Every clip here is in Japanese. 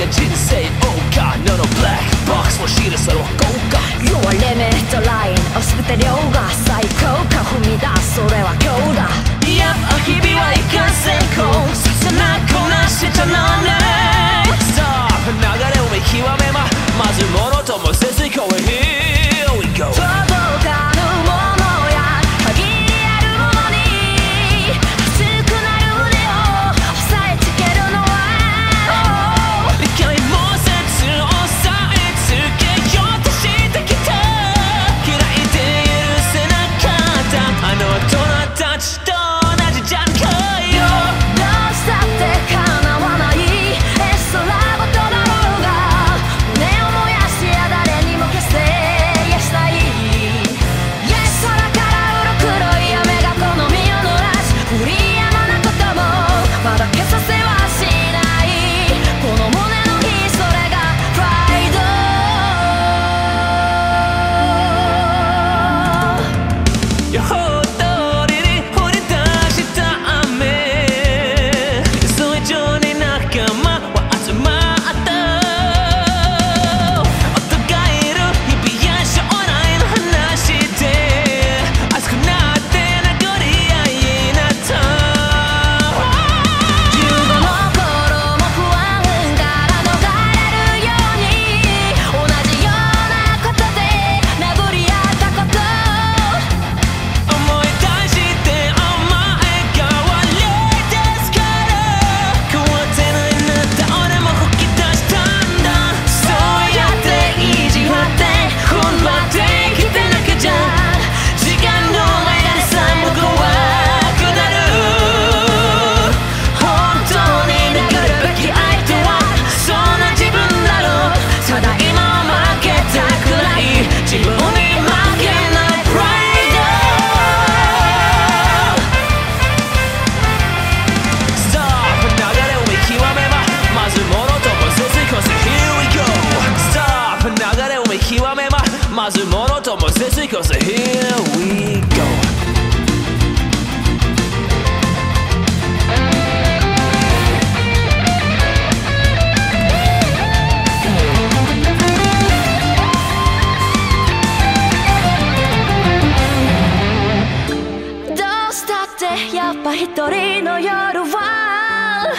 て人生謳歌ののブラックボックスを知るその効果。Your limit line 押しぶて量が最高か踏み出す。それはどうしたってやっぱ一人の夜は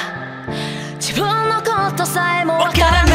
自分のことさえもわからない。